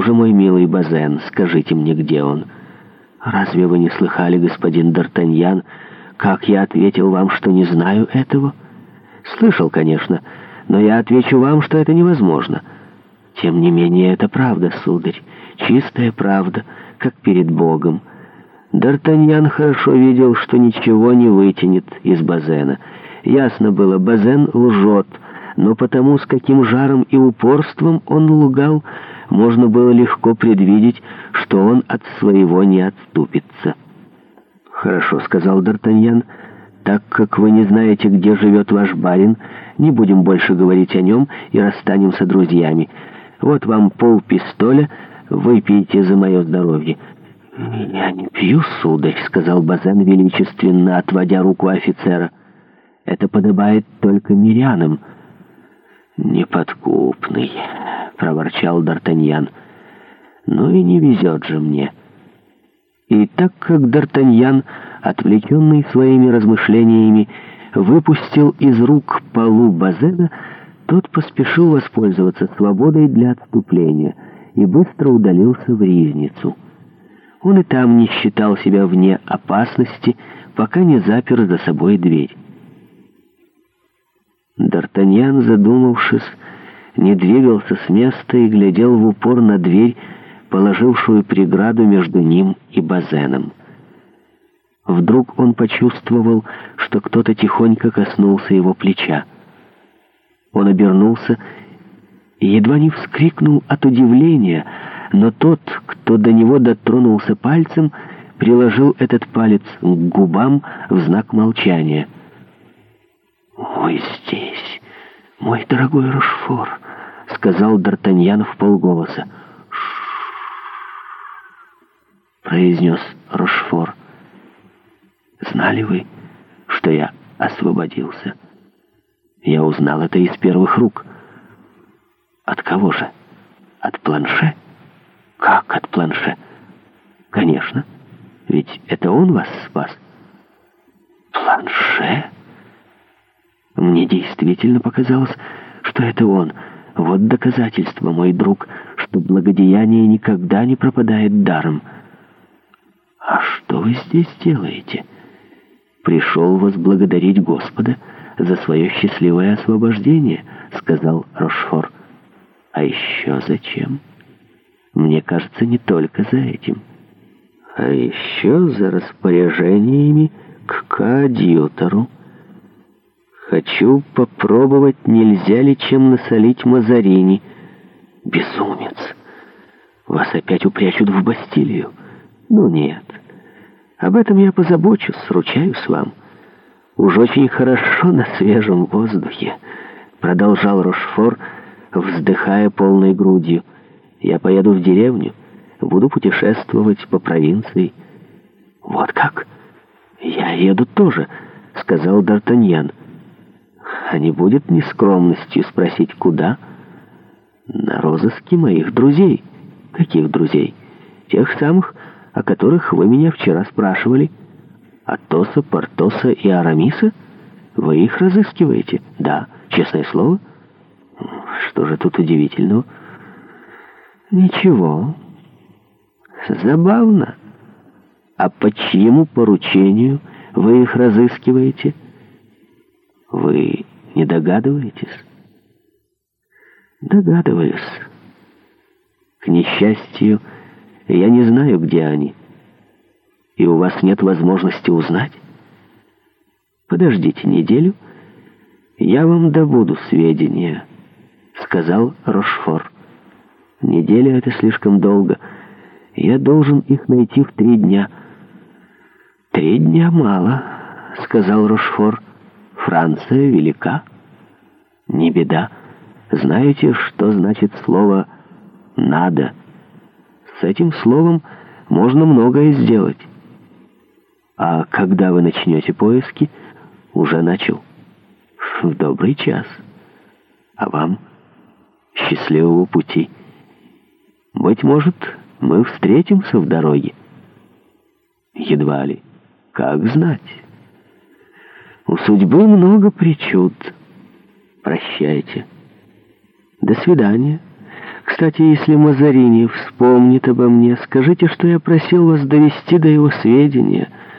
«Боже мой, милый Базен, скажите мне, где он?» «Разве вы не слыхали, господин Д'Артаньян, как я ответил вам, что не знаю этого?» «Слышал, конечно, но я отвечу вам, что это невозможно». «Тем не менее, это правда, сударь, чистая правда, как перед Богом». Д'Артаньян хорошо видел, что ничего не вытянет из Базена. Ясно было, Базен лжет, но потому, с каким жаром и упорством он лгал, можно было легко предвидеть, что он от своего не отступится. «Хорошо», — сказал Д'Артаньян, — «так как вы не знаете, где живет ваш барин, не будем больше говорить о нем и расстанемся друзьями. Вот вам пол пистоля, выпейте за мое здоровье». «Я не пью, сударь», — сказал Базен величественно, отводя руку офицера. «Это подобает только мирянам». «Неподкупный», — проворчал Д'Артаньян. «Ну и не везет же мне». И так как Д'Артаньян, отвлеченный своими размышлениями, выпустил из рук полу Базена, тот поспешил воспользоваться свободой для отступления и быстро удалился в ризницу. Он и там не считал себя вне опасности, пока не запер за собой дверь. Д'Артаньян, задумавшись, не двигался с места и глядел в упор на дверь, положившую преграду между ним и Базеном. Вдруг он почувствовал, что кто-то тихонько коснулся его плеча. Он обернулся и едва не вскрикнул от удивления, но тот, кто до него дотронулся пальцем, приложил этот палец к губам в знак молчания — «Мы здесь, мой дорогой Рошфор», — сказал Д'Артаньян в полголоса. произнес Рошфор. «Знали вы, что я освободился?» «Я узнал это из первых рук». «От кого же? От планше?» «Как от планше?» «Конечно, ведь это он вас спас». «Планше?» Мне действительно показалось, что это он. Вот доказательство, мой друг, что благодеяние никогда не пропадает даром. «А что вы здесь делаете?» «Пришел вас благодарить Господа за свое счастливое освобождение», — сказал Рошфор. «А еще зачем?» «Мне кажется, не только за этим». «А еще за распоряжениями к коадьютору». Хочу попробовать, нельзя ли чем насолить Мазарини. Безумец! Вас опять упрячут в Бастилию. Ну нет. Об этом я позабочусь, ручаюсь вам. Уж очень хорошо на свежем воздухе, продолжал Рошфор, вздыхая полной грудью. Я поеду в деревню, буду путешествовать по провинции. Вот как? Я еду тоже, сказал Д'Артаньян. А не будет нескромностью спросить, куда? На розыске моих друзей. Каких друзей? Тех самых, о которых вы меня вчера спрашивали. Атоса, Портоса и Арамиса? Вы их разыскиваете? Да, честное слово. Что же тут удивительного? Ничего. Забавно. А по чьему поручению вы их разыскиваете? Вы... Не догадываетесь? Догадываюсь. К несчастью, я не знаю, где они. И у вас нет возможности узнать. Подождите неделю, я вам добуду сведения, сказал Рошфор. Неделя — это слишком долго. Я должен их найти в три дня. Три дня мало, сказал Рошфор. Франция велика. Не беда. Знаете, что значит слово «надо»? С этим словом можно многое сделать. А когда вы начнете поиски, уже начал. В добрый час. А вам счастливого пути. Быть может, мы встретимся в дороге. Едва ли. Как знать». У судьбы много причуд. Прощайте. До свидания. Кстати, если Мазарини вспомнит обо мне, скажите, что я просил вас довести до его сведения —